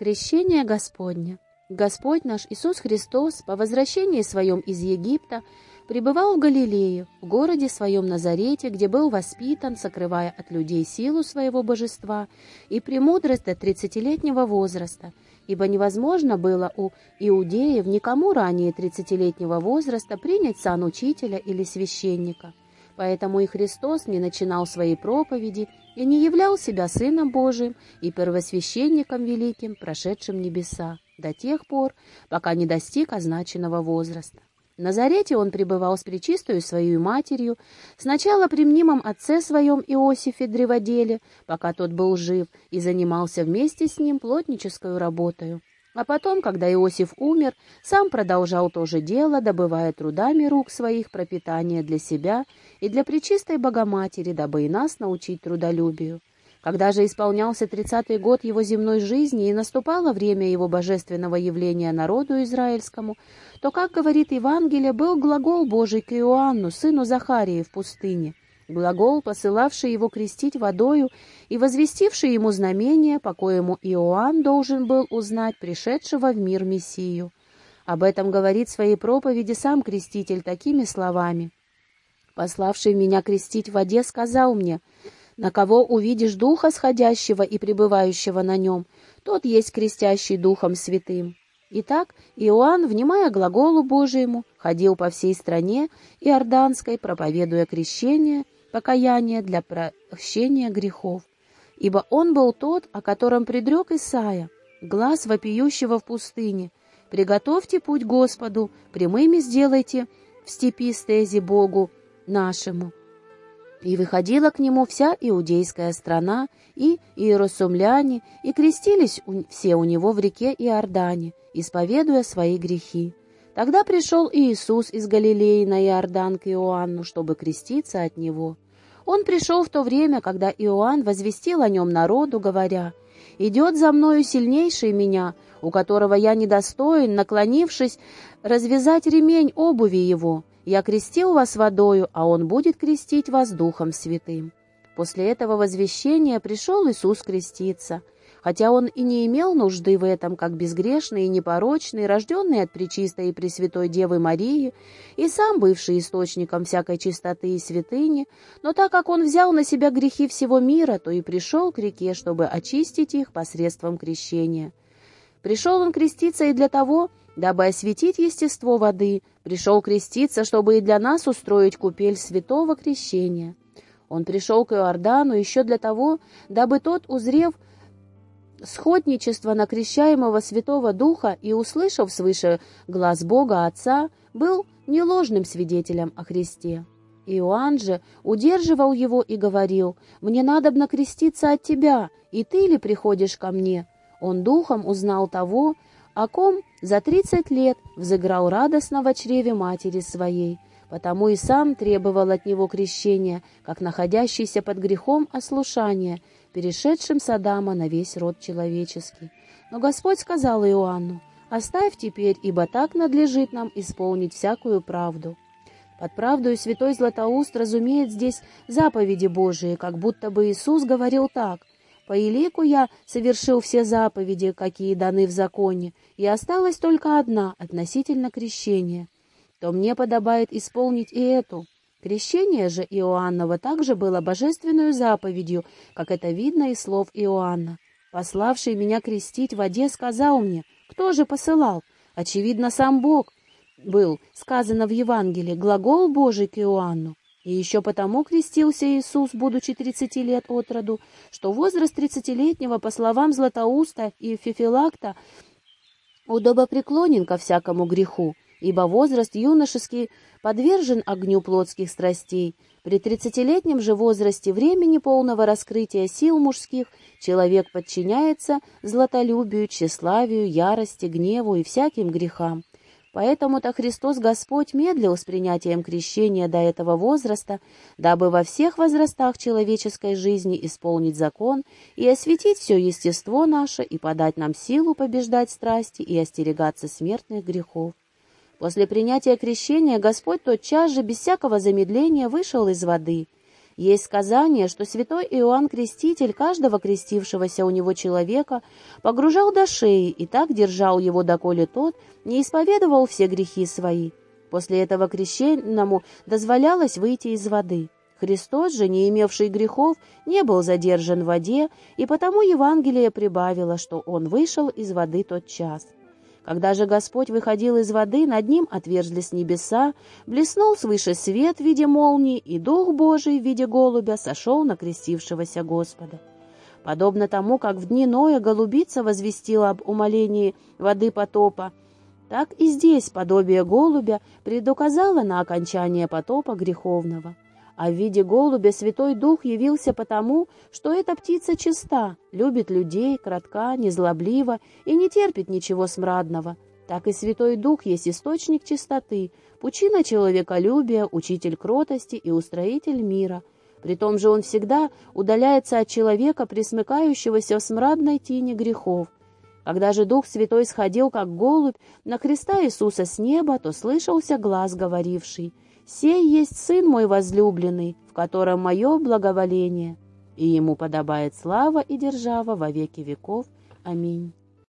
Крещение Господне. Господь наш Иисус Христос по возвращении своем из Египта пребывал в Галилее, в городе своем Назарете, где был воспитан, сокрывая от людей силу своего божества и премудрость до тридцатилетнего возраста, ибо невозможно было у иудеев никому ранее тридцатилетнего возраста принять сан учителя или священника. Поэтому и Христос не начинал своей проповеди и не являл себя Сыном Божиим и первосвященником великим, прошедшим небеса, до тех пор, пока не достиг означенного возраста. В Назарете он пребывал с пречистою своей матерью, сначала при мнимом отце своем Иосифе Древоделе, пока тот был жив, и занимался вместе с ним плотнической работою. А потом, когда Иосиф умер, сам продолжал то же дело, добывая трудами рук своих пропитание для себя и для Пречистой Богоматери, дабы и нас научить трудолюбию. Когда же исполнялся тридцатый год его земной жизни и наступало время его божественного явления народу израильскому, то, как говорит Евангелие, был глагол Божий к Иоанну, сыну Захарии, в пустыне глагол, посылавший его крестить водою и возвестивший ему знамение, по коему Иоанн должен был узнать пришедшего в мир Мессию. Об этом говорит в своей проповеди сам креститель такими словами. «Пославший меня крестить в воде, сказал мне, на кого увидишь Духа сходящего и пребывающего на нем, тот есть крестящий Духом Святым». Итак, Иоанн, внимая глаголу Божьему, ходил по всей стране Иорданской, проповедуя крещение – покаяние для прощения грехов. Ибо он был тот, о котором предрек Исаия, глаз вопиющего в пустыне. «Приготовьте путь Господу, прямыми сделайте в степи стези Богу нашему». И выходила к нему вся иудейская страна, и иерусумляне, и крестились все у него в реке Иордане, исповедуя свои грехи. Тогда пришел Иисус из Галилеи на Иордан к Иоанну, чтобы креститься от него. Он пришел в то время, когда Иоанн возвестил о нем народу, говоря, «Идет за мною сильнейший меня, у которого я недостоин, наклонившись, развязать ремень обуви его. Я крестил вас водою, а он будет крестить вас Духом Святым». После этого возвещения пришел Иисус креститься — хотя он и не имел нужды в этом, как безгрешный и непорочный, рожденный от Пречистой и Пресвятой Девы Марии, и сам бывший источником всякой чистоты и святыни, но так как он взял на себя грехи всего мира, то и пришел к реке, чтобы очистить их посредством крещения. Пришел он креститься и для того, дабы осветить естество воды, пришел креститься, чтобы и для нас устроить купель святого крещения. Он пришел к Иордану еще для того, дабы тот, узрев, сходничество накрещаемого Святого Духа и, услышав свыше глаз Бога Отца, был не ложным свидетелем о Христе. Иоанн же удерживал его и говорил, «Мне надобно креститься от тебя, и ты ли приходишь ко мне?» Он духом узнал того, о ком за тридцать лет взыграл радостно в чреве матери своей, потому и сам требовал от него крещения, как находящийся под грехом ослушания, перешедшим с Адама на весь род человеческий. Но Господь сказал Иоанну, «Оставь теперь, ибо так надлежит нам исполнить всякую правду». Под правдою святой Златоуст разумеет здесь заповеди Божии, как будто бы Иисус говорил так, «По елику я совершил все заповеди, какие даны в законе, и осталась только одна относительно крещения. То мне подобает исполнить и эту». Крещение же Иоаннова также было божественную заповедью, как это видно из слов Иоанна. «Пославший меня крестить в воде сказал мне, кто же посылал? Очевидно, сам Бог был, сказано в Евангелии, глагол Божий к Иоанну. И еще потому крестился Иисус, будучи тридцати лет от роду, что возраст тридцатилетнего, по словам Златоуста и Фефилакта, удобопреклонен ко всякому греху, ибо возраст юношеский подвержен огню плотских страстей. При тридцатилетнем же возрасте времени полного раскрытия сил мужских человек подчиняется златолюбию, тщеславию, ярости, гневу и всяким грехам. Поэтому-то Христос Господь медлил с принятием крещения до этого возраста, дабы во всех возрастах человеческой жизни исполнить закон и осветить все естество наше и подать нам силу побеждать страсти и остерегаться смертных грехов. После принятия крещения Господь тотчас же, без всякого замедления, вышел из воды. Есть сказание, что святой Иоанн Креститель каждого крестившегося у него человека погружал до шеи и так держал его, доколе тот не исповедовал все грехи свои. После этого крещенному дозволялось выйти из воды. Христос же, не имевший грехов, не был задержан в воде, и потому Евангелие прибавило, что он вышел из воды тот час. Когда же Господь выходил из воды, над ним отверзлись небеса, блеснул свыше свет в виде молнии, и Дух Божий в виде голубя сошел на крестившегося Господа. Подобно тому, как в дни Ноя голубица возвестила об умолении воды потопа, так и здесь подобие голубя предуказало на окончание потопа греховного а в виде голубя Святой Дух явился потому, что эта птица чиста, любит людей, кратка, незлоблива и не терпит ничего смрадного. Так и Святой Дух есть источник чистоты, пучина человеколюбия, учитель кротости и устроитель мира. При том же он всегда удаляется от человека, присмыкающегося в смрадной тени грехов. Когда же Дух Святой сходил, как голубь, на Христа Иисуса с неба, то слышался глаз, говоривший — «Сей есть Сын мой возлюбленный, в котором мое благоволение, и ему подобает слава и держава во веки веков. Аминь».